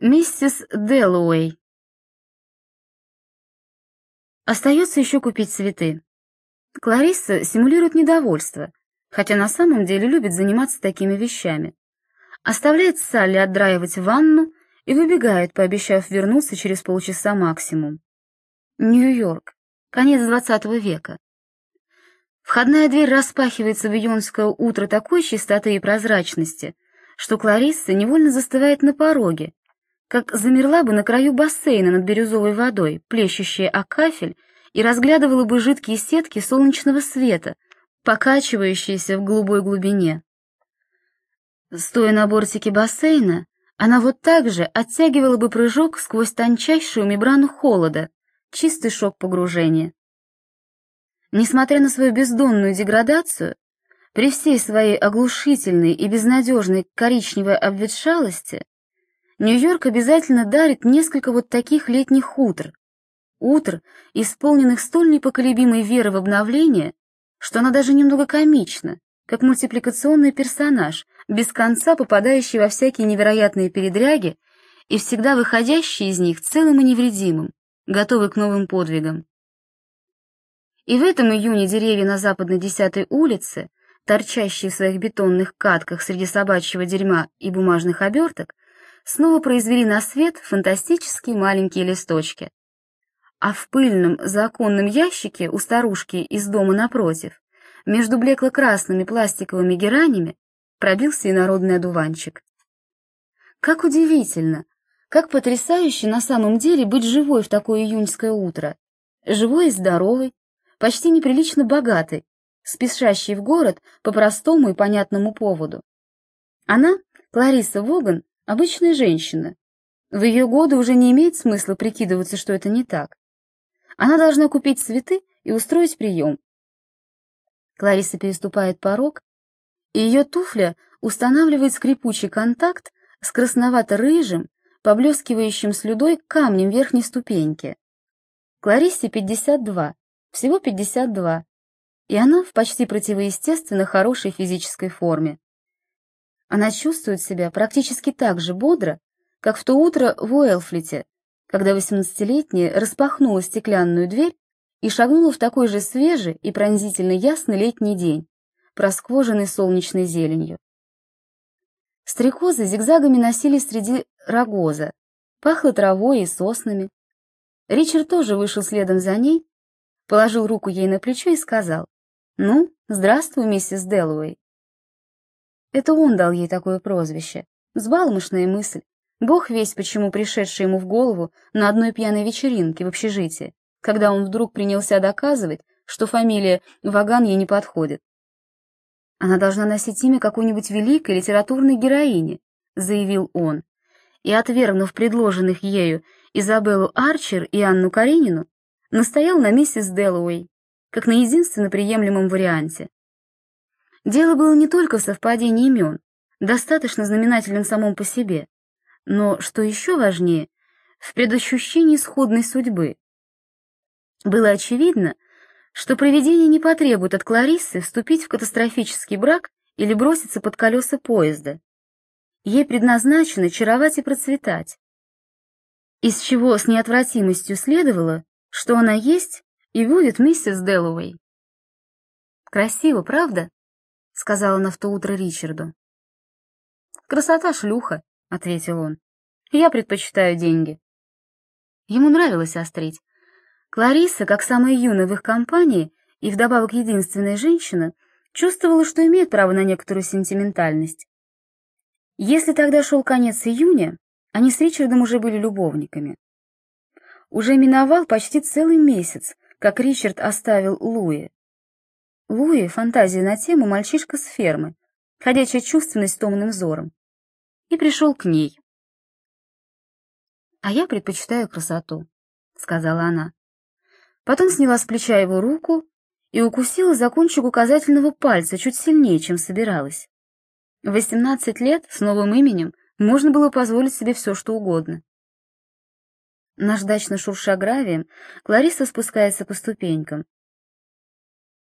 Миссис Дэллоуэй. Остается еще купить цветы. Кларисса симулирует недовольство, хотя на самом деле любит заниматься такими вещами. Оставляет Салли отдраивать ванну и выбегает, пообещав вернуться через полчаса максимум. Нью-Йорк. Конец двадцатого века. Входная дверь распахивается в июньское утро такой чистоты и прозрачности, что Кларисса невольно застывает на пороге, как замерла бы на краю бассейна над бирюзовой водой, плещущей о кафель, и разглядывала бы жидкие сетки солнечного света, покачивающиеся в голубой глубине. Стоя на бортике бассейна, она вот так же оттягивала бы прыжок сквозь тончайшую мембрану холода, чистый шок погружения. Несмотря на свою бездонную деградацию, при всей своей оглушительной и безнадежной коричневой обветшалости, Нью-Йорк обязательно дарит несколько вот таких летних утр. Утр, исполненных столь непоколебимой веры в обновление, что она даже немного комична, как мультипликационный персонаж, без конца попадающий во всякие невероятные передряги и всегда выходящий из них целым и невредимым, готовый к новым подвигам. И в этом июне деревья на западной 10-й улице, торчащие в своих бетонных катках среди собачьего дерьма и бумажных оберток, снова произвели на свет фантастические маленькие листочки. А в пыльном законном ящике у старушки из дома напротив, между блекло-красными пластиковыми геранями, пробился инородный одуванчик. Как удивительно, как потрясающе на самом деле быть живой в такое июньское утро. Живой и здоровой, почти неприлично богатой, спешащей в город по простому и понятному поводу. Она, Клариса Воган, Обычная женщина. В ее годы уже не имеет смысла прикидываться, что это не так. Она должна купить цветы и устроить прием. Клариса переступает порог, и ее туфля устанавливает скрипучий контакт с красновато-рыжим, поблескивающим слюдой камнем верхней ступеньки. Кларисе 52, всего 52, и она в почти противоестественно хорошей физической форме. Она чувствует себя практически так же бодро, как в то утро в Уэлфлите, когда восемнадцатилетняя распахнула стеклянную дверь и шагнула в такой же свежий и пронзительно ясный летний день, просквоженный солнечной зеленью. Стрекозы зигзагами носились среди рогоза, пахло травой и соснами. Ричард тоже вышел следом за ней, положил руку ей на плечо и сказал, «Ну, здравствуй, миссис Дэллоуэй». Это он дал ей такое прозвище. Взбалмошная мысль. Бог весь почему пришедший ему в голову на одной пьяной вечеринке в общежитии, когда он вдруг принялся доказывать, что фамилия Ваган ей не подходит. Она должна носить имя какой-нибудь великой литературной героини, заявил он, и, отвергнув предложенных ею Изабеллу Арчер и Анну Каренину, настоял на миссис Дэллоуэй, как на единственно приемлемом варианте. Дело было не только в совпадении имен, достаточно знаменателен самом по себе, но, что еще важнее, в предощущении сходной судьбы. Было очевидно, что провидение не потребует от Клариссы вступить в катастрофический брак или броситься под колеса поезда. Ей предназначено чаровать и процветать. Из чего с неотвратимостью следовало, что она есть и будет миссис Дэллоуэй. Красиво, правда? — сказала она в то утро Ричарду. «Красота шлюха», — ответил он. «Я предпочитаю деньги». Ему нравилось острить. Клариса, как самая юная в их компании и вдобавок единственная женщина, чувствовала, что имеет право на некоторую сентиментальность. Если тогда шел конец июня, они с Ричардом уже были любовниками. Уже миновал почти целый месяц, как Ричард оставил Луи. Луи — фантазия на тему «Мальчишка с фермы», ходячая чувственность томным взором. И пришел к ней. «А я предпочитаю красоту», — сказала она. Потом сняла с плеча его руку и укусила за кончик указательного пальца чуть сильнее, чем собиралась. В восемнадцать лет с новым именем можно было позволить себе все, что угодно. Наждачно шурша гравием, Клариса спускается по ступенькам,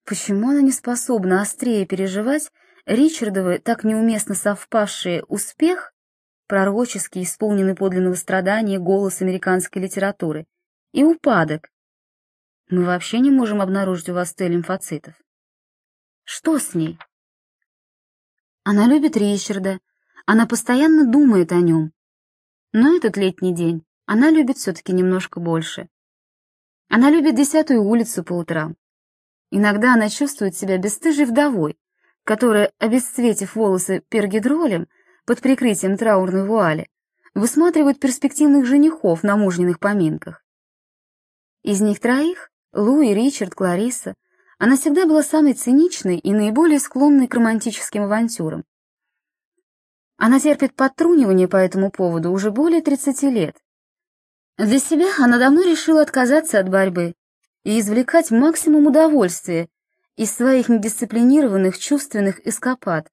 Почему она не способна острее переживать Ричардовы так неуместно совпавшие успех, пророческий, исполненный подлинного страдания голос американской литературы, и упадок. Мы вообще не можем обнаружить у вас Т лимфоцитов. Что с ней? Она любит Ричарда, она постоянно думает о нем. Но этот летний день она любит все-таки немножко больше. Она любит десятую улицу по утрам. Иногда она чувствует себя бесстыжей вдовой, которая, обесцветив волосы пергидролем под прикрытием траурной вуали, высматривает перспективных женихов на мужниных поминках. Из них троих, Луи, Ричард, Клариса, она всегда была самой циничной и наиболее склонной к романтическим авантюрам. Она терпит подтрунивание по этому поводу уже более 30 лет. Для себя она давно решила отказаться от борьбы и извлекать максимум удовольствия из своих недисциплинированных чувственных эскапад,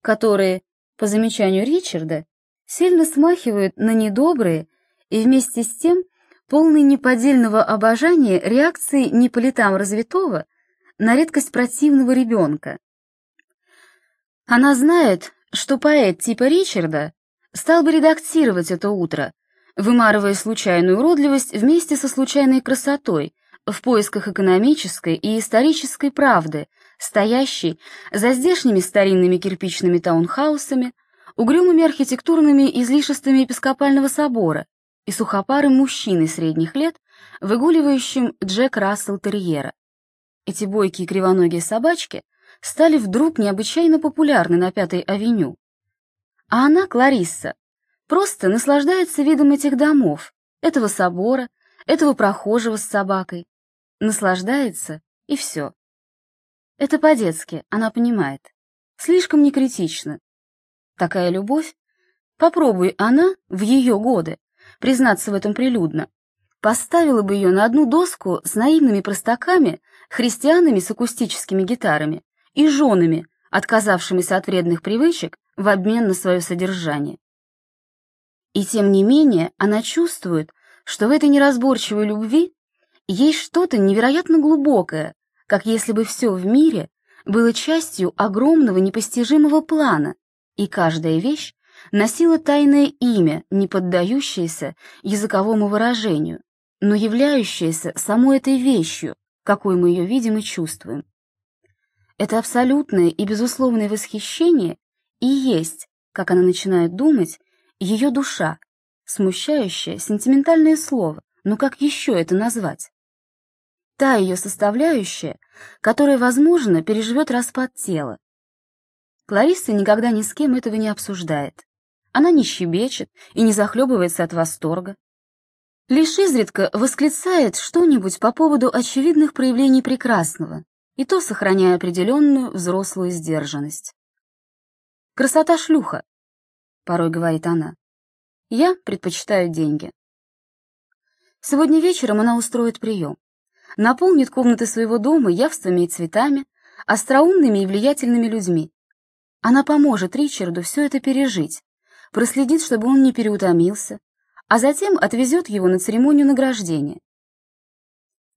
которые, по замечанию Ричарда, сильно смахивают на недобрые и вместе с тем полные неподдельного обожания реакции не по летам развитого, на редкость противного ребенка. Она знает, что поэт типа Ричарда стал бы редактировать это утро, вымарывая случайную уродливость вместе со случайной красотой в поисках экономической и исторической правды, стоящей за здешними старинными кирпичными таунхаусами, угрюмыми архитектурными излишествами епископального собора и сухопарым мужчиной средних лет, выгуливающим Джек Рассел Терьера. Эти бойкие кривоногие собачки стали вдруг необычайно популярны на Пятой авеню. А она, Кларисса, просто наслаждается видом этих домов, этого собора, этого прохожего с собакой. Наслаждается, и все. Это по-детски, она понимает. Слишком некритично. Такая любовь, попробуй она, в ее годы, признаться в этом прилюдно, поставила бы ее на одну доску с наивными простаками христианами с акустическими гитарами и женами, отказавшимися от вредных привычек в обмен на свое содержание. И тем не менее она чувствует, что в этой неразборчивой любви есть что-то невероятно глубокое, как если бы все в мире было частью огромного непостижимого плана, и каждая вещь носила тайное имя, не поддающееся языковому выражению, но являющееся самой этой вещью, какой мы ее видим и чувствуем. Это абсолютное и безусловное восхищение и есть, как она начинает думать, ее душа, смущающее сентиментальное слово, но как еще это назвать? Та ее составляющая, которая, возможно, переживет распад тела. Кларисса никогда ни с кем этого не обсуждает. Она не щебечет и не захлебывается от восторга лишь изредка восклицает что-нибудь по поводу очевидных проявлений прекрасного, и то сохраняя определенную взрослую сдержанность. «Красота шлюха», — порой говорит она. «Я предпочитаю деньги». Сегодня вечером она устроит прием. Наполнит комнаты своего дома явствами и цветами, остроумными и влиятельными людьми. Она поможет Ричарду все это пережить, проследит, чтобы он не переутомился, а затем отвезет его на церемонию награждения.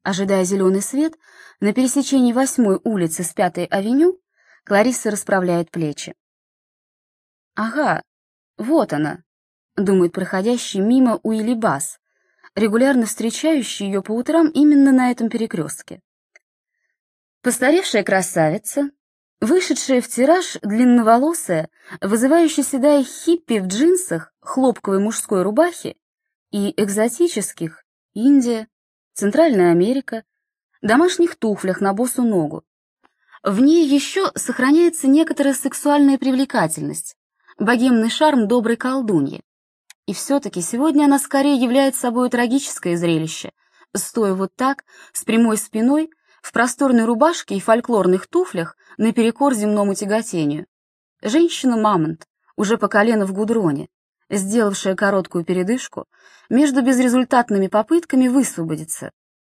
Ожидая зеленый свет, на пересечении восьмой улицы с Пятой авеню Кларисса расправляет плечи. «Ага, вот она», — думает проходящий мимо Уилли Бас, регулярно встречающий ее по утрам именно на этом перекрестке. Постаревшая красавица, вышедшая в тираж длинноволосая, вызывающая седая хиппи в джинсах, хлопковой мужской рубахе и экзотических — Индия, Центральная Америка, домашних туфлях на босу ногу. В ней еще сохраняется некоторая сексуальная привлекательность, богемный шарм доброй колдуньи. И все-таки сегодня она скорее является собой трагическое зрелище, стоя вот так, с прямой спиной, в просторной рубашке и фольклорных туфлях наперекор земному тяготению. Женщина-мамонт, уже по колено в гудроне, сделавшая короткую передышку между безрезультатными попытками высвободиться,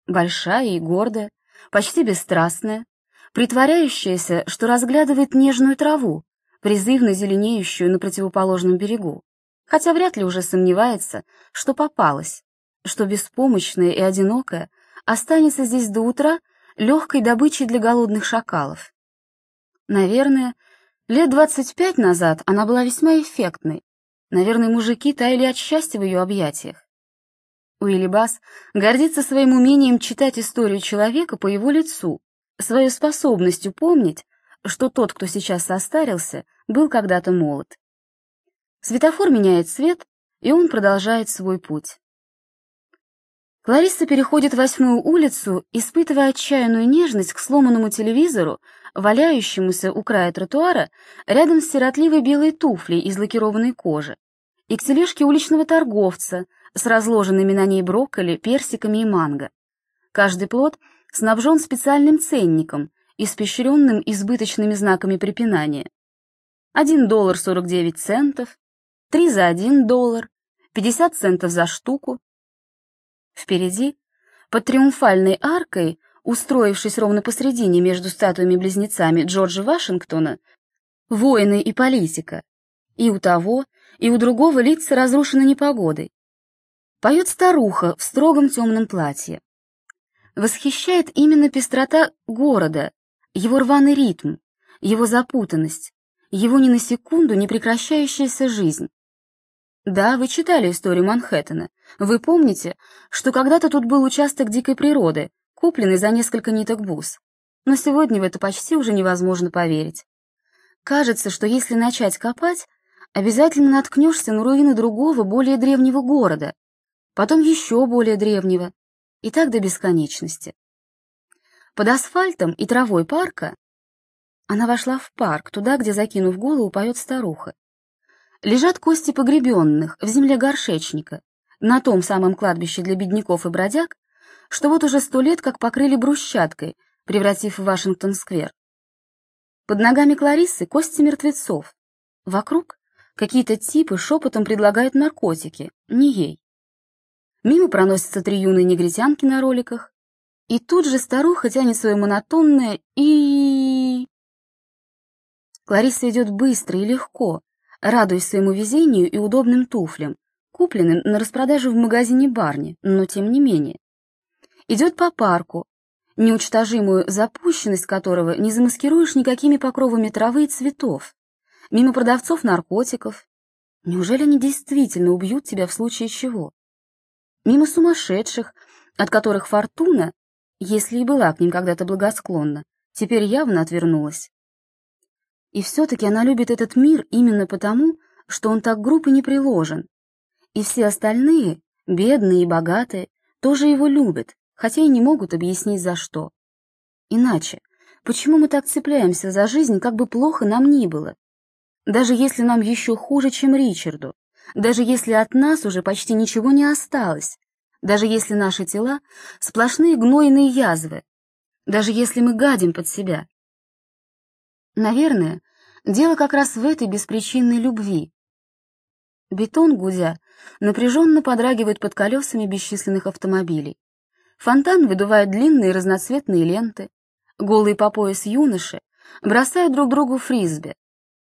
большая и гордая, почти бесстрастная, притворяющаяся, что разглядывает нежную траву, призывно зеленеющую на противоположном берегу, хотя вряд ли уже сомневается, что попалась, что беспомощная и одинокая останется здесь до утра легкой добычей для голодных шакалов. Наверное, лет двадцать пять назад она была весьма эффектной, Наверное, мужики таяли от счастья в ее объятиях. Уилли Бас гордится своим умением читать историю человека по его лицу, своей способностью помнить, что тот, кто сейчас состарился, был когда-то молод. Светофор меняет цвет, и он продолжает свой путь. Кларисса переходит восьмую улицу, испытывая отчаянную нежность к сломанному телевизору, валяющемуся у края тротуара рядом с сиротливой белой туфлей из лакированной кожи, и к тележке уличного торговца с разложенными на ней брокколи, персиками и манго. Каждый плод снабжен специальным ценником, испещренным избыточными знаками препинания. 1 доллар 49 центов, 3 за 1 доллар, 50 центов за штуку. Впереди, под триумфальной аркой, устроившись ровно посредине между статуями-близнецами Джорджа Вашингтона, воины и политика, и у того, и у другого лица разрушены непогодой. Поет старуха в строгом темном платье. Восхищает именно пестрота города, его рваный ритм, его запутанность, его ни на секунду не прекращающаяся жизнь. Да, вы читали историю Манхэттена. Вы помните, что когда-то тут был участок дикой природы, купленный за несколько ниток бус. Но сегодня в это почти уже невозможно поверить. Кажется, что если начать копать, обязательно наткнешься на руины другого, более древнего города, потом еще более древнего, и так до бесконечности. Под асфальтом и травой парка она вошла в парк, туда, где, закинув голову, поет старуха. Лежат кости погребенных в земле горшечника, на том самом кладбище для бедняков и бродяг, что вот уже сто лет как покрыли брусчаткой, превратив в Вашингтон-сквер. Под ногами Клариссы кости мертвецов. Вокруг какие-то типы шепотом предлагают наркотики, не ей. Мимо проносятся три юные негритянки на роликах, и тут же старуха тянет свое монотонное и Клариса идет быстро и легко, радуясь своему везению и удобным туфлям, купленным на распродаже в магазине Барни, но тем не менее. Идет по парку, неучтожимую запущенность которого не замаскируешь никакими покровами травы и цветов, мимо продавцов наркотиков. Неужели они действительно убьют тебя в случае чего? Мимо сумасшедших, от которых фортуна, если и была к ним когда-то благосклонна, теперь явно отвернулась. И все-таки она любит этот мир именно потому, что он так груб и не приложен. И все остальные, бедные и богатые, тоже его любят, хотя и не могут объяснить за что. Иначе, почему мы так цепляемся за жизнь, как бы плохо нам ни было? Даже если нам еще хуже, чем Ричарду, даже если от нас уже почти ничего не осталось, даже если наши тела — сплошные гнойные язвы, даже если мы гадим под себя. Наверное, Дело как раз в этой беспричинной любви. Бетон, гудя, напряженно подрагивает под колесами бесчисленных автомобилей. Фонтан выдувает длинные разноцветные ленты. Голые по пояс юноши бросают друг другу фрисби.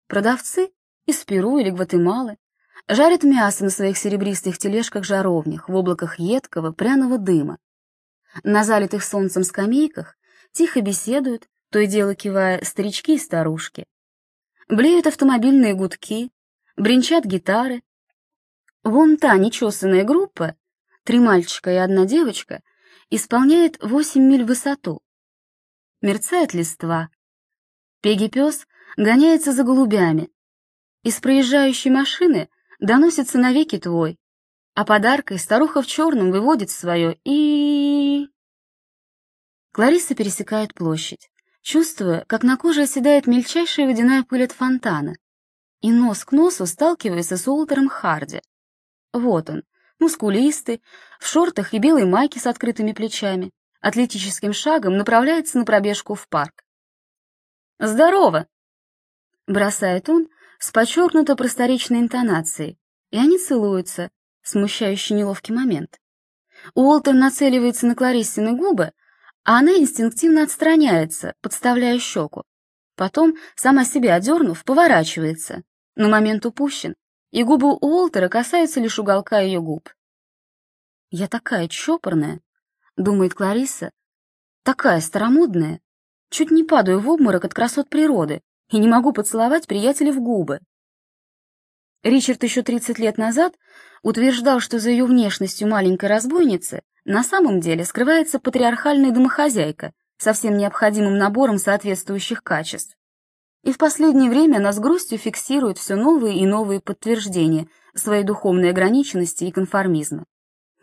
Продавцы из Перу или Гватемалы жарят мясо на своих серебристых тележках-жаровнях в облаках едкого пряного дыма. На залитых солнцем скамейках тихо беседуют, то и дело кивая старички и старушки. Блеют автомобильные гудки, бренчат гитары. Вон та нечесанная группа, три мальчика и одна девочка, исполняет восемь миль высоту. Мерцает листва. Пеги-пес гоняется за голубями. Из проезжающей машины доносится навеки твой, а подаркой старуха в черном выводит свое и... Клариса пересекает площадь чувствуя, как на коже оседает мельчайшая водяная пыль от фонтана, и нос к носу сталкивается с Уолтером Харди. Вот он, мускулистый, в шортах и белой майке с открытыми плечами, атлетическим шагом направляется на пробежку в парк. «Здорово!» — бросает он с подчеркнуто просторечной интонацией, и они целуются, смущающий неловкий момент. Уолтер нацеливается на Клариссины губы, а она инстинктивно отстраняется, подставляя щеку. Потом, сама себя одернув, поворачивается. Но момент упущен, и губы Уолтера касаются лишь уголка ее губ. «Я такая чопорная», — думает Клариса, — «такая старомодная. Чуть не падаю в обморок от красот природы и не могу поцеловать приятеля в губы». Ричард еще 30 лет назад утверждал, что за ее внешностью маленькой разбойницы на самом деле скрывается патриархальная домохозяйка со всем необходимым набором соответствующих качеств. И в последнее время она с грустью фиксирует все новые и новые подтверждения своей духовной ограниченности и конформизма.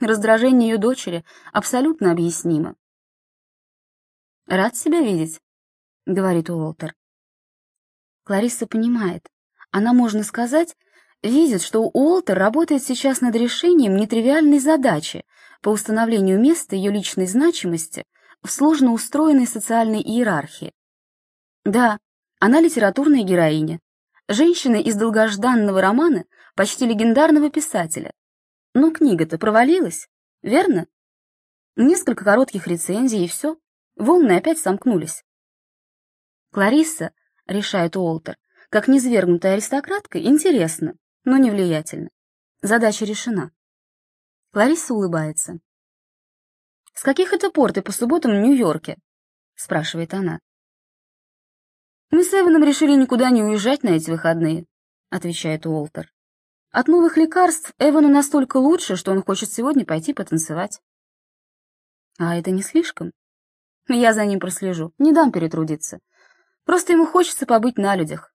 Раздражение ее дочери абсолютно объяснимо. «Рад себя видеть», — говорит Уолтер. Кларисса понимает. Она, можно сказать, видит, что Уолтер работает сейчас над решением нетривиальной задачи по установлению места ее личной значимости в сложно устроенной социальной иерархии. Да, она литературная героиня, женщина из долгожданного романа почти легендарного писателя. Но книга-то провалилась, верно? Несколько коротких рецензий и все, волны опять сомкнулись. Кларисса, решает Уолтер, как низвергнутая аристократка, интересно, но не влиятельно. Задача решена. Кларисса улыбается. «С каких это пор ты по субботам в Нью-Йорке?» — спрашивает она. «Мы с Эваном решили никуда не уезжать на эти выходные», — отвечает Уолтер. «От новых лекарств Эвану настолько лучше, что он хочет сегодня пойти потанцевать». «А это не слишком?» «Я за ним прослежу, не дам перетрудиться. Просто ему хочется побыть на людях».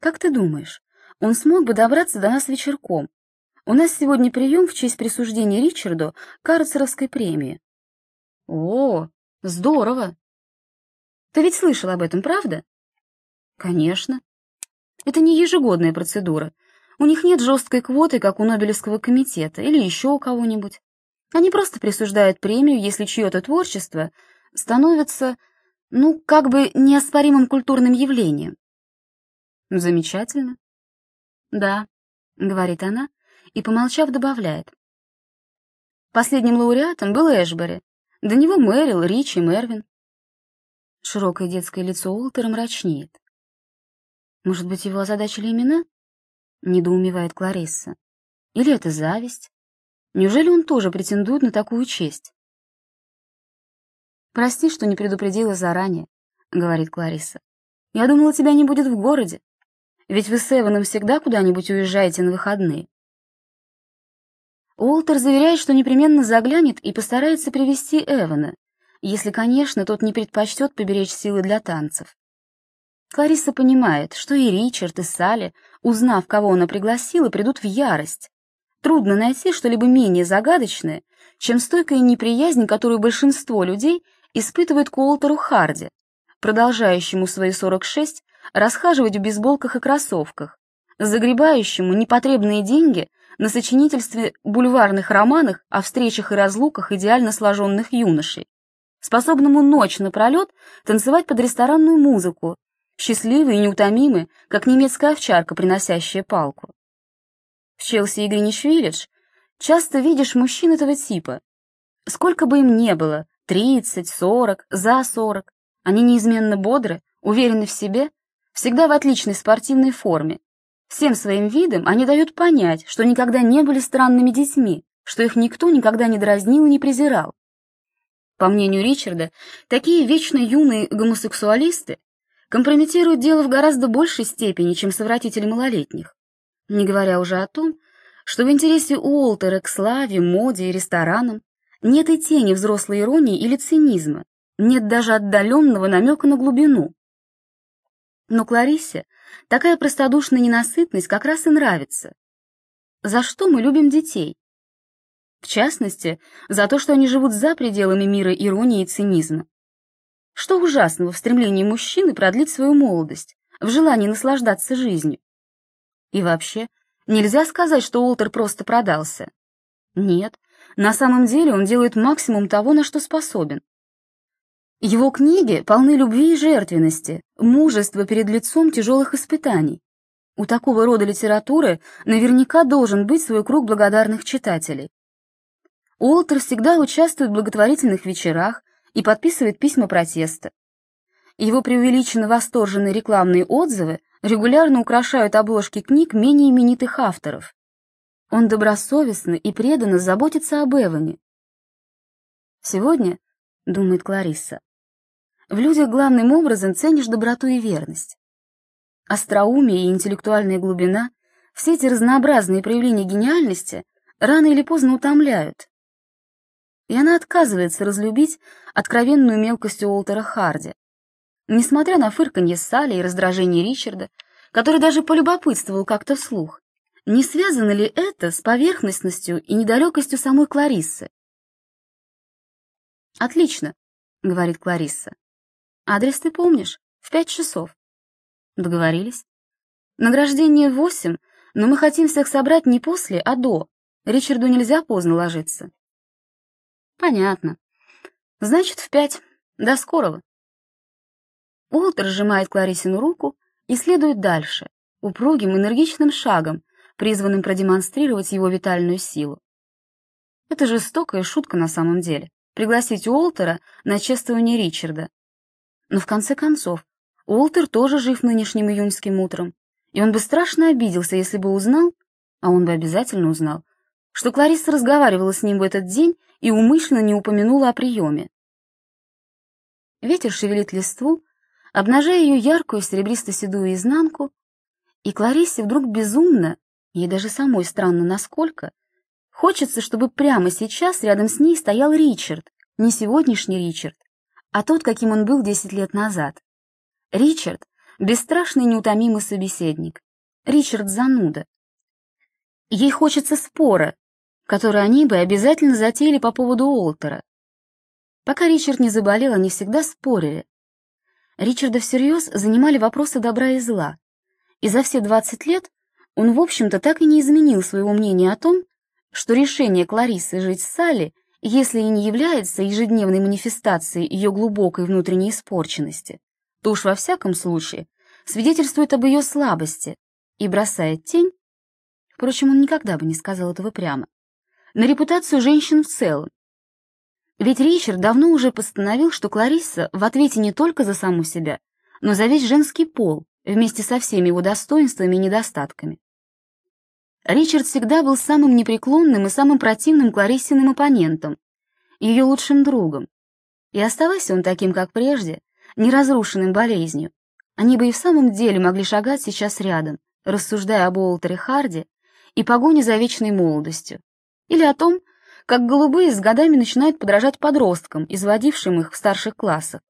«Как ты думаешь, он смог бы добраться до нас вечерком, у нас сегодня прием в честь присуждения Ричарду Карцеровской премии. О, здорово! Ты ведь слышал об этом, правда? Конечно. Это не ежегодная процедура. У них нет жесткой квоты, как у Нобелевского комитета или еще у кого-нибудь. Они просто присуждают премию, если чье-то творчество становится, ну, как бы неоспоримым культурным явлением. Замечательно. Да, говорит она, и, помолчав, добавляет. Последним лауреатом был Эшбери, до него Мэрил, Ричи, Мервин. Широкое детское лицо Уолтера мрачнеет. Может быть, его озадачили имена? Недоумевает Кларисса. Или это зависть? Неужели он тоже претендует на такую честь? «Прости, что не предупредила заранее», — говорит Кларисса. «Я думала, тебя не будет в городе. Ведь вы с Эваном всегда куда-нибудь уезжаете на выходные. Уолтер заверяет, что непременно заглянет и постарается привести Эвана, если, конечно, тот не предпочтет поберечь силы для танцев. Клариса понимает, что и Ричард, и Салли, узнав, кого она пригласила, придут в ярость. Трудно найти что-либо менее загадочное, чем стойкая неприязнь, которую большинство людей испытывает к Уолтеру Харди, продолжающему свои 46 расхаживать в бейсболках и кроссовках, загребающему непотребные деньги на сочинительстве бульварных романах о встречах и разлуках идеально сложенных юношей, способному ночь напролет танцевать под ресторанную музыку, счастливый и неутомимый, как немецкая овчарка, приносящая палку. В Челси и Гринич-Виллидж часто видишь мужчин этого типа. Сколько бы им ни было, 30, 40, за 40, они неизменно бодры, уверены в себе, всегда в отличной спортивной форме, Всем своим видом они дают понять, что никогда не были странными детьми, что их никто никогда не дразнил и не презирал. По мнению Ричарда, такие вечно юные гомосексуалисты компрометируют дело в гораздо большей степени, чем совратители малолетних. Не говоря уже о том, что в интересе Уолтера к славе, моде и ресторанам нет и тени взрослой иронии или цинизма, нет даже отдаленного намека на глубину. Но Клариссе Такая простодушная ненасытность как раз и нравится. За что мы любим детей? В частности, за то, что они живут за пределами мира иронии и цинизма. Что ужасного в стремлении мужчины продлить свою молодость, в желании наслаждаться жизнью? И вообще, нельзя сказать, что Уолтер просто продался. Нет, на самом деле он делает максимум того, на что способен. Его книги полны любви и жертвенности, мужества перед лицом тяжелых испытаний. У такого рода литературы наверняка должен быть свой круг благодарных читателей. Уолтер всегда участвует в благотворительных вечерах и подписывает письма протеста. Его преувеличенно восторженные рекламные отзывы регулярно украшают обложки книг менее именитых авторов. Он добросовестно и преданно заботится об Эване. Сегодня, думает Кларисса, в людях главным образом ценишь доброту и верность. Остроумие и интеллектуальная глубина все эти разнообразные проявления гениальности рано или поздно утомляют. И она отказывается разлюбить откровенную мелкость Уолтера Харди. Несмотря на фырканье Салли и раздражение Ричарда, который даже полюбопытствовал как-то вслух, не связано ли это с поверхностностью и недалекостью самой Клариссы? «Отлично», — говорит Кларисса. «Адрес ты помнишь? В пять часов». Договорились. Награждение в восемь, но мы хотим всех собрать не после, а до. Ричарду нельзя поздно ложиться. Понятно. Значит, в пять. До скорого. Уолтер сжимает Кларисину руку и следует дальше, упругим энергичным шагом, призванным продемонстрировать его витальную силу. Это жестокая шутка на самом деле — пригласить Уолтера на чествование Ричарда. Но в конце концов, Уолтер тоже жив нынешним июньским утром, и он бы страшно обиделся, если бы узнал, а он бы обязательно узнал, что Клариса разговаривала с ним в этот день и умышленно не упомянула о приеме. Ветер шевелит листву, обнажая ее яркую серебристо-седую изнанку, и Кларисе вдруг безумно, ей даже самой странно насколько, хочется, чтобы прямо сейчас рядом с ней стоял Ричард, не сегодняшний Ричард, а тот, каким он был десять лет назад. Ричард — бесстрашный неутомимый собеседник. Ричард — зануда. Ей хочется спора, который они бы обязательно затеяли по поводу Уолтера. Пока Ричард не заболел, они всегда спорили. Ричарда всерьез занимали вопросы добра и зла, и за все 20 лет он, в общем-то, так и не изменил своего мнения о том, что решение Кларисы жить с Салли, если и не является ежедневной манифестацией ее глубокой внутренней испорченности, то уж во всяком случае свидетельствует об ее слабости и бросает тень, впрочем, он никогда бы не сказал этого прямо, на репутацию женщин в целом. Ведь Ричард давно уже постановил, что Кларисса в ответе не только за саму себя, но за весь женский пол, вместе со всеми его достоинствами и недостатками. Ричард всегда был самым непреклонным и самым противным Клариссиным оппонентом, ее лучшим другом. И оставайся он таким, как прежде, неразрушенным болезнью, они бы и в самом деле могли шагать сейчас рядом, рассуждая об Уолтере Харди и погоне за вечной молодостью, или о том, как голубые с годами начинают подражать подросткам, изводившим их в старших классах.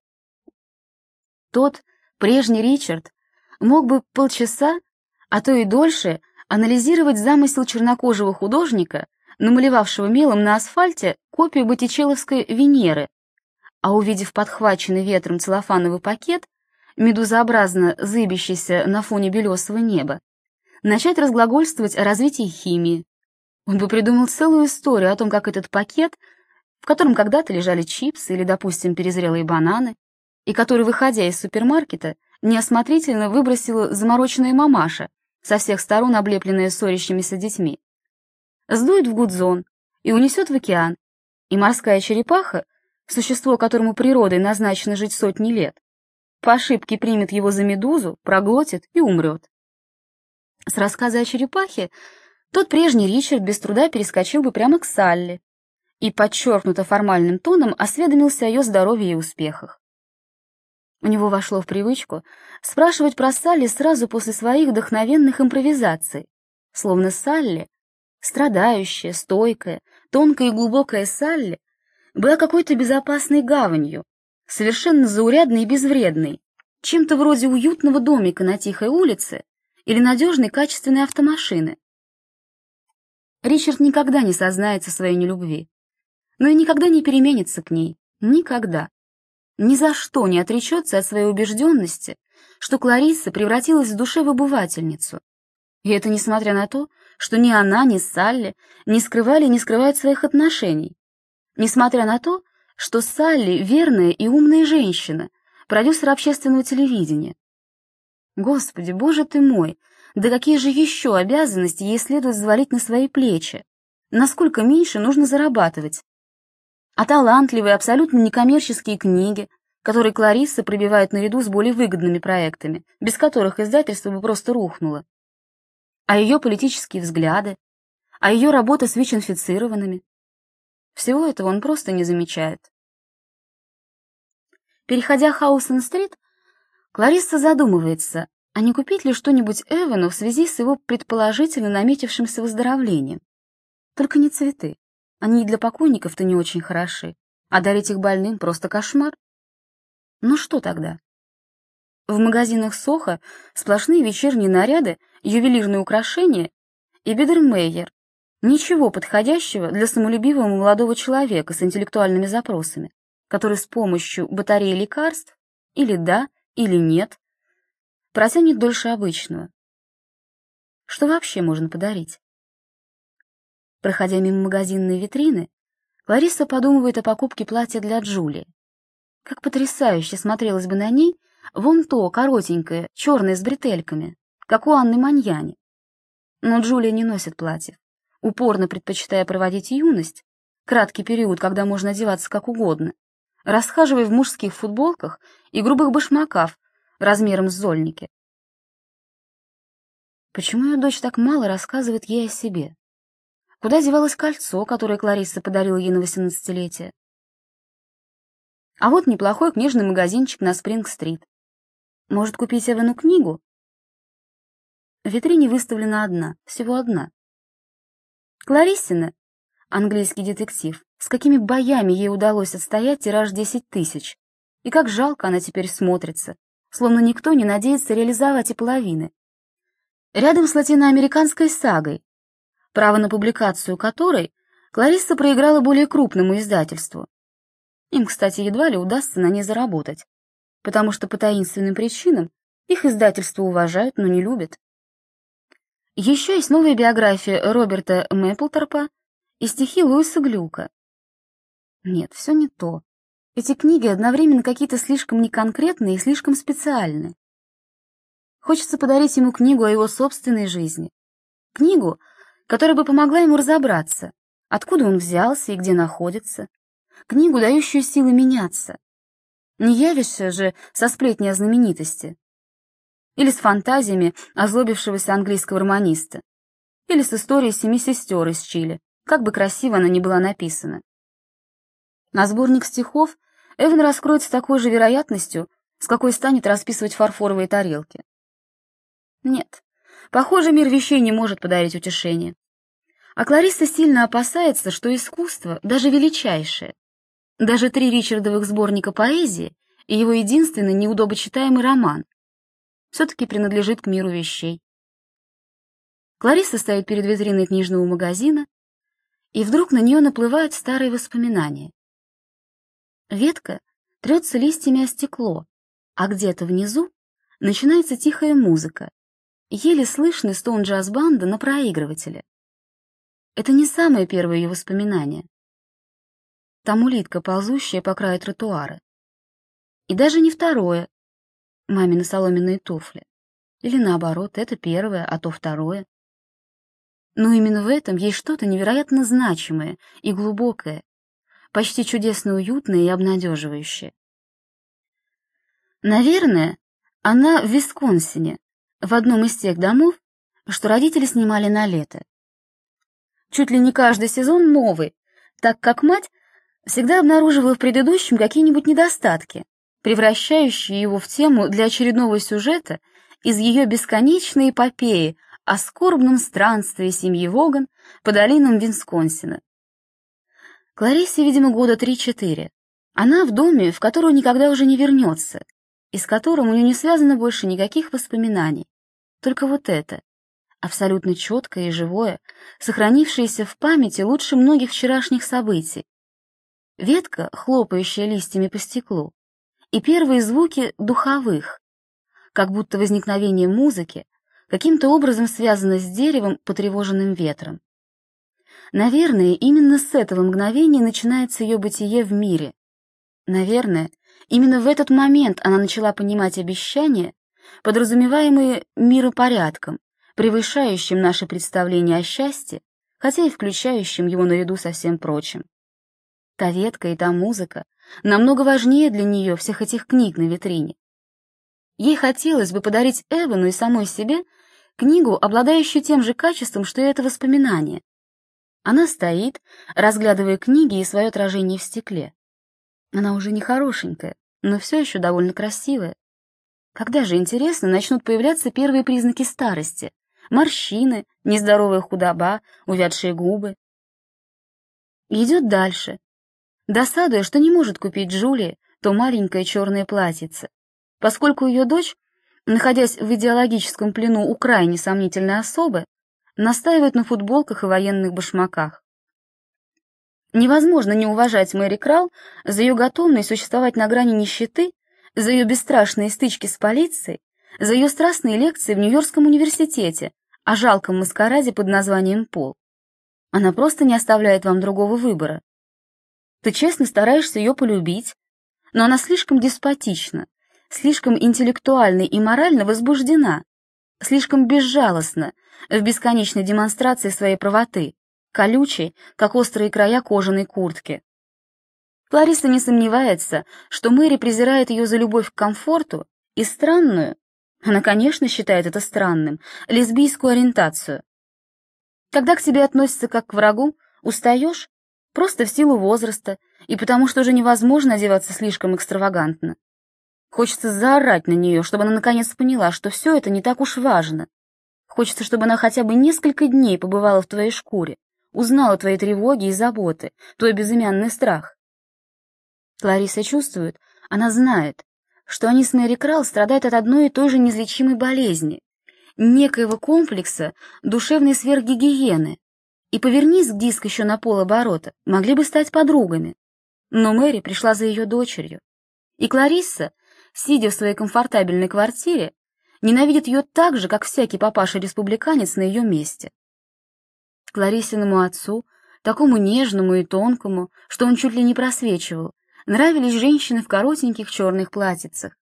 Тот, прежний Ричард, мог бы полчаса, а то и дольше, анализировать замысел чернокожего художника, намалевавшего мелом на асфальте копию Боттичелловской Венеры, а увидев подхваченный ветром целлофановый пакет, медузообразно зыбящийся на фоне белесого неба, начать разглагольствовать о развитии химии. Он бы придумал целую историю о том, как этот пакет, в котором когда-то лежали чипсы или, допустим, перезрелые бананы, и который, выходя из супермаркета, неосмотрительно выбросила замороченная мамаша, со всех сторон облепленная ссорящимися детьми. Сдует в гудзон и унесет в океан, и морская черепаха существо, которому природой назначено жить сотни лет, по ошибке примет его за медузу, проглотит и умрет. С рассказа о черепахе тот прежний Ричард без труда перескочил бы прямо к Салли и подчеркнуто формальным тоном осведомился о ее здоровье и успехах. У него вошло в привычку спрашивать про Салли сразу после своих вдохновенных импровизаций, словно Салли, страдающая, стойкая, тонкая и глубокая Салли, была какой-то безопасной гаванью, совершенно заурядной и безвредной, чем-то вроде уютного домика на тихой улице или надежной качественной автомашины. Ричард никогда не сознается своей нелюбви, но и никогда не переменится к ней, никогда. Ни за что не отречется от своей убежденности, что Кларисса превратилась в душе в обывательницу. И это несмотря на то, что ни она, ни Салли не скрывали и не скрывают своих отношений, Несмотря на то, что Салли — верная и умная женщина, продюсер общественного телевидения. Господи, боже ты мой, да какие же еще обязанности ей следует взвалить на свои плечи? Насколько меньше нужно зарабатывать? А талантливые, абсолютно некоммерческие книги, которые Кларисса пробивает наряду с более выгодными проектами, без которых издательство бы просто рухнуло. А ее политические взгляды, а ее работа с ВИЧ-инфицированными, всего этого он просто не замечает. Переходя Хаусен-стрит, Кларисса задумывается, А не купить ли что-нибудь Эвану в связи с его предположительно наметившимся выздоровлением? Только не цветы. Они и для покойников-то не очень хороши, а дарить их больным просто кошмар. Ну что тогда? В магазинах Соха сплошные вечерние наряды, ювелирные украшения и Бедермейер. Ничего подходящего для самолюбивого молодого человека с интеллектуальными запросами, который с помощью батареи лекарств, или да, или нет, протянет дольше обычного. Что вообще можно подарить? Проходя мимо магазинной витрины, Лариса подумывает о покупке платья для Джулии. Как потрясающе смотрелось бы на ней вон то, коротенькое, черное с бретельками, как у Анны Маньяни. Но Джулия не носит платьев, упорно предпочитая проводить юность, краткий период, когда можно одеваться как угодно, расхаживая в мужских футболках и грубых башмаках размером с зольники. Почему ее дочь так мало рассказывает ей о себе? Куда девалось кольцо, которое Кларисса подарила ей на восемнадцатилетие? А вот неплохой книжный магазинчик на Спринг-стрит. Может, купить Эвану книгу? В витрине выставлена одна, всего одна. Клариссина, английский детектив, с какими боями ей удалось отстоять тираж 10 тысяч, и как жалко она теперь смотрится, словно никто не надеется реализовать и половины. Рядом с латиноамериканской сагой, право на публикацию которой Кларисса проиграла более крупному издательству. Им, кстати, едва ли удастся на ней заработать, потому что по таинственным причинам их издательство уважают, но не любят. Еще есть новая биография Роберта Мэпплторпа и стихи Луиса Глюка. Нет, все не то. Эти книги одновременно какие-то слишком неконкретные и слишком специальные. Хочется подарить ему книгу о его собственной жизни. Книгу, которая бы помогла ему разобраться, откуда он взялся и где находится. Книгу, дающую силы меняться. Не явишься же со сплетней о знаменитости. Или с фантазиями озлобившегося английского романиста. Или с историей семи сестер из Чили, как бы красиво она ни была написана. На сборник стихов Эван раскроет с такой же вероятностью, с какой станет расписывать фарфоровые тарелки. Нет, похоже, мир вещей не может подарить утешение. А Клариса сильно опасается, что искусство, даже величайшее, даже три Ричардовых сборника поэзии и его единственный неудобочитаемый роман, все-таки принадлежит к миру вещей. Клариса стоит перед витриной книжного магазина, и вдруг на нее наплывают старые воспоминания. Ветка трется листьями о стекло, а где-то внизу начинается тихая музыка, еле слышный стон джаз-банда на проигрывателе. Это не самое первое ее воспоминание. Там улитка, ползущая по краю тротуара. И даже не второе. Мамины соломенные туфли. Или наоборот, это первое, а то второе. Но именно в этом есть что-то невероятно значимое и глубокое, почти чудесно уютное и обнадеживающее. Наверное, она в Висконсине, в одном из тех домов, что родители снимали на лето чуть ли не каждый сезон новый, так как мать всегда обнаруживала в предыдущем какие-нибудь недостатки, превращающие его в тему для очередного сюжета из ее бесконечной эпопеи о скорбном странстве семьи Воган по долинам Винсконсина. Кларисе, видимо, года три-четыре. Она в доме, в который никогда уже не вернется, и с которым у нее не связано больше никаких воспоминаний. Только вот это, абсолютно четкое и живое, сохранившееся в памяти лучше многих вчерашних событий. Ветка, хлопающая листьями по стеклу, и первые звуки духовых, как будто возникновение музыки каким-то образом связано с деревом, потревоженным ветром. Наверное, именно с этого мгновения начинается ее бытие в мире. Наверное, именно в этот момент она начала понимать обещания, подразумеваемые миропорядком, превышающим наше представление о счастье, хотя и включающим его наряду со всем прочим. Та ветка и та музыка намного важнее для нее всех этих книг на витрине. Ей хотелось бы подарить Эвану и самой себе книгу, обладающую тем же качеством, что и это воспоминание. Она стоит, разглядывая книги и свое отражение в стекле. Она уже не хорошенькая, но все еще довольно красивая. Когда же, интересно, начнут появляться первые признаки старости? Морщины, нездоровая худоба, увядшие губы. идет дальше, досадуя, что не может купить Джулии то маленькое черное платьице, поскольку ее дочь, находясь в идеологическом плену у крайне сомнительной особы, настаивает на футболках и военных башмаках. Невозможно не уважать Мэри Крал за ее готовность существовать на грани нищеты, за ее бесстрашные стычки с полицией, за ее страстные лекции в Нью-Йоркском университете о жалком маскараде под названием «Пол». Она просто не оставляет вам другого выбора. Ты честно стараешься ее полюбить, но она слишком деспотична, слишком интеллектуально и морально возбуждена, слишком безжалостна в бесконечной демонстрации своей правоты, колючей, как острые края кожаной куртки. Клариса не сомневается, что Мэри презирает ее за любовь к комфорту и странную, она, конечно, считает это странным, лесбийскую ориентацию. Когда к тебе относятся как к врагу, устаешь, просто в силу возраста и потому что уже невозможно одеваться слишком экстравагантно. Хочется заорать на нее, чтобы она наконец поняла, что все это не так уж важно. Хочется, чтобы она хотя бы несколько дней побывала в твоей шкуре, узнала твои тревоги и заботы, твой безымянный страх. Клариса чувствует, она знает, что они с Мэри Крал страдают от одной и той же неизлечимой болезни, некоего комплекса душевной сверхгигиены, и повернись диск еще на полоборота, могли бы стать подругами. Но Мэри пришла за ее дочерью, и Кларисса, сидя в своей комфортабельной квартире, ненавидит ее так же, как всякий папаша-республиканец на ее месте. Клариссиному отцу, такому нежному и тонкому, что он чуть ли не просвечивал, нравились женщины в коротеньких черных платьицах.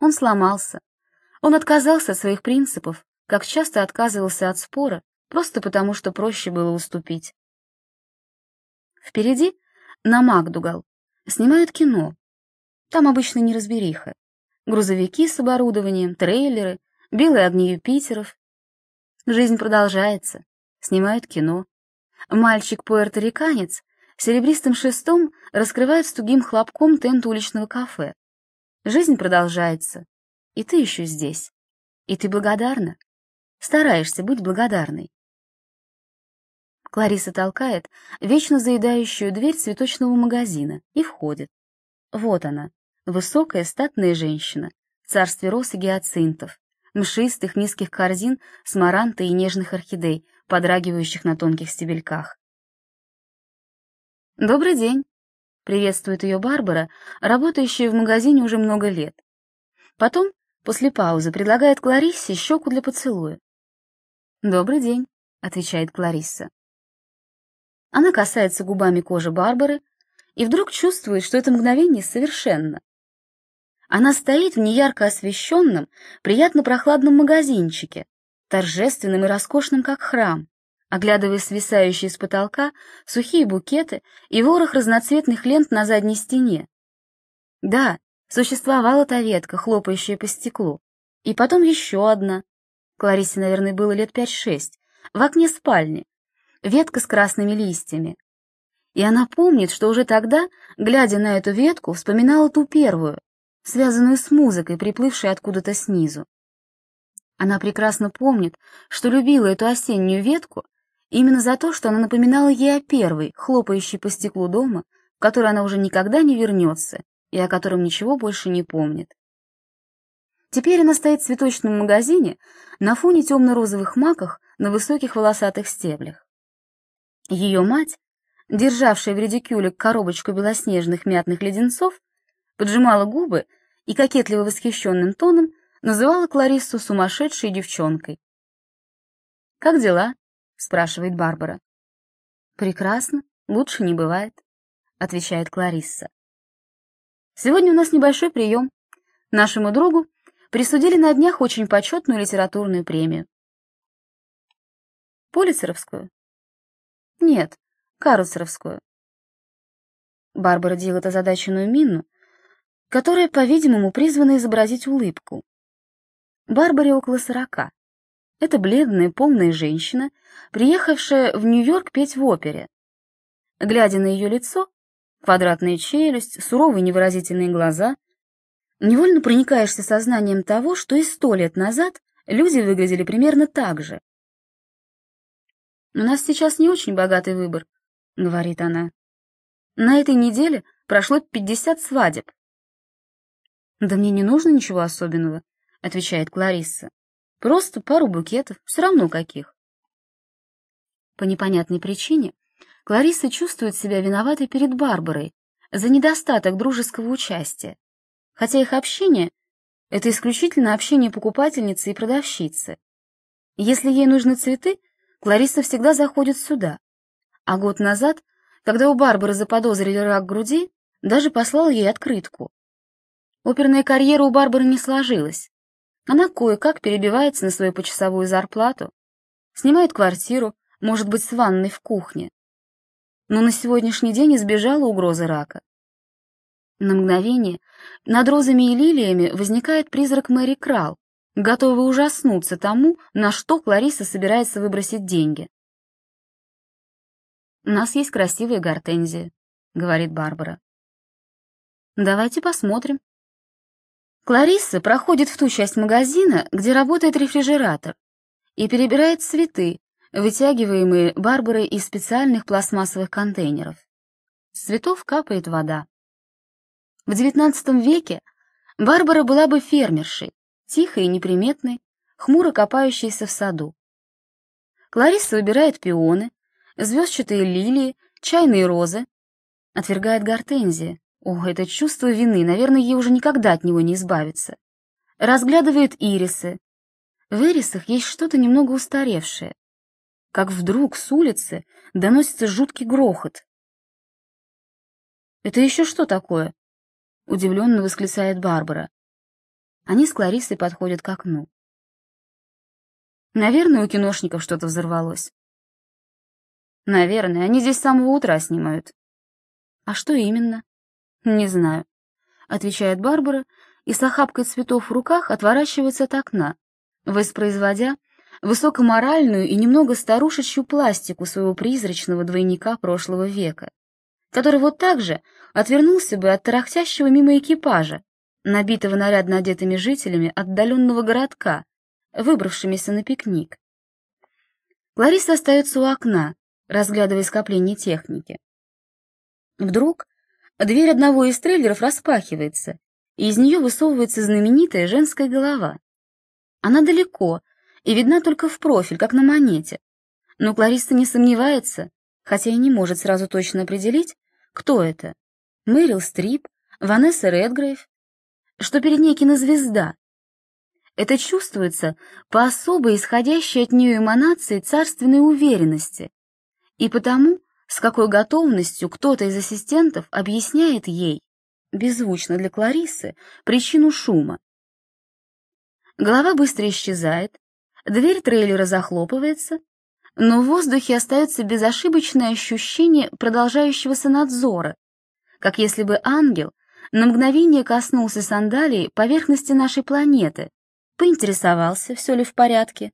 Он сломался. Он отказался от своих принципов, как часто отказывался от спора, просто потому что проще было уступить. Впереди, на Макдугал, снимают кино. Там обычно неразбериха. Грузовики с оборудованием, трейлеры, белые огни Юпитеров. Жизнь продолжается. Снимают кино. Мальчик-пуэрториканец серебристым шестом раскрывает с тугим хлопком тент уличного кафе. Жизнь продолжается, и ты еще здесь. И ты благодарна. Стараешься быть благодарной. Клариса толкает вечно заедающую дверь цветочного магазина и входит. Вот она, высокая статная женщина, царстве роз и гиацинтов, мшистых низких корзин с марантой и нежных орхидей, подрагивающих на тонких стебельках. «Добрый день!» — приветствует ее Барбара, работающая в магазине уже много лет. Потом, после паузы, предлагает Клариссе щеку для поцелуя. «Добрый день», — отвечает Кларисса. Она касается губами кожи Барбары и вдруг чувствует, что это мгновение совершенно. Она стоит в неярко освещенном, приятно прохладном магазинчике, торжественным и роскошным, как храм оглядывая свисающие с потолка сухие букеты и ворох разноцветных лент на задней стене. Да, существовала та ветка, хлопающая по стеклу. И потом еще одна. Кларисе, наверное, было лет пять-шесть, в окне спальни. Ветка с красными листьями. И она помнит, что уже тогда, глядя на эту ветку, вспоминала ту первую, связанную с музыкой, приплывшей откуда-то снизу. Она прекрасно помнит, что любила эту осеннюю ветку Именно за то, что она напоминала ей о первой, хлопающей по стеклу дома, в который она уже никогда не вернется и о котором ничего больше не помнит. Теперь она стоит в цветочном магазине на фоне темно-розовых маках на высоких волосатых стеблях. Ее мать, державшая в редикюле коробочку белоснежных мятных леденцов, поджимала губы и кокетливо восхищенным тоном называла Клариссу сумасшедшей девчонкой. «Как дела?» — спрашивает Барбара. «Прекрасно, лучше не бывает», — отвечает Кларисса. «Сегодня у нас небольшой прием. Нашему другу присудили на днях очень почетную литературную премию». «Полицеровскую?» «Нет, Карусеровскую». Барбара делает озадаченную мину, которая, по-видимому, призвана изобразить улыбку. Барбаре около сорока. Это бледная, полная женщина, приехавшая в Нью-Йорк петь в опере. Глядя на ее лицо, квадратная челюсть, суровые невыразительные глаза, невольно проникаешься сознанием того, что и сто лет назад люди выглядели примерно так же. «У нас сейчас не очень богатый выбор», — говорит она. «На этой неделе прошло пятьдесят свадеб». «Да мне не нужно ничего особенного», — отвечает Кларисса. «Просто пару букетов, все равно каких». По непонятной причине Кларисса чувствует себя виноватой перед Барбарой за недостаток дружеского участия, хотя их общение — это исключительно общение покупательницы и продавщицы. Если ей нужны цветы, Кларисса всегда заходит сюда. А год назад, когда у Барбары заподозрили рак груди, даже послал ей открытку. Оперная карьера у Барбары не сложилась. Она кое-как перебивается на свою почасовую зарплату, снимает квартиру, может быть, с ванной в кухне. Но на сегодняшний день избежала угрозы рака. На мгновение над розами и лилиями возникает призрак Мэри Крал, готовый ужаснуться тому, на что Клариса собирается выбросить деньги. «У нас есть красивые гортензии», — говорит Барбара. «Давайте посмотрим». Клариса проходит в ту часть магазина, где работает рефрижератор, и перебирает цветы, вытягиваемые Барбарой из специальных пластмассовых контейнеров. С цветов капает вода. В XIX веке Барбара была бы фермершей, тихой и неприметной, хмуро копающейся в саду. Клариса выбирает пионы, звездчатые лилии, чайные розы, отвергает гортензии. О, это чувство вины, наверное, ей уже никогда от него не избавиться. Разглядывает ирисы. В ирисах есть что-то немного устаревшее. Как вдруг с улицы доносится жуткий грохот. «Это еще что такое?» — удивленно восклицает Барбара. Они с Клариссой подходят к окну. Наверное, у киношников что-то взорвалось. Наверное, они здесь с самого утра снимают. А что именно? Не знаю, отвечает Барбара и с охапкой цветов в руках отворачивается от окна, воспроизводя высокоморальную и немного старушечью пластику своего призрачного двойника прошлого века который вот так же отвернулся бы от тарахтящего мимо экипажа, набитого нарядно одетыми жителями отдаленного городка, выбравшимися на пикник. Лариса остается у окна, разглядывая скопление техники. Вдруг дверь одного из трейлеров распахивается, и из нее высовывается знаменитая женская голова. Она далеко и видна только в профиль, как на монете. Но Клариса не сомневается, хотя и не может сразу точно определить, кто это? Мэрил Стрип? Ванесса Редгрейв? Что перед ней кинозвезда? Это чувствуется по особо исходящей от нее эманации царственной уверенности и потому, с какой готовностью кто-то из ассистентов объясняет ей, беззвучно для Клариссы, причину шума. Голова быстро исчезает, дверь трейлера захлопывается, но в воздухе остается безошибочное ощущение продолжающегося надзора, как если бы ангел на мгновение коснулся сандалии поверхности нашей планеты, поинтересовался, все ли в порядке,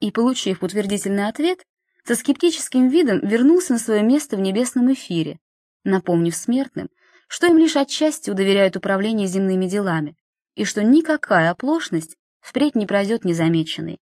и, получив утвердительный ответ, со скептическим видом вернулся на свое место в небесном эфире, напомнив смертным, что им лишь отчасти удоверяют управление земными делами, и что никакая оплошность впредь не пройдет незамеченной.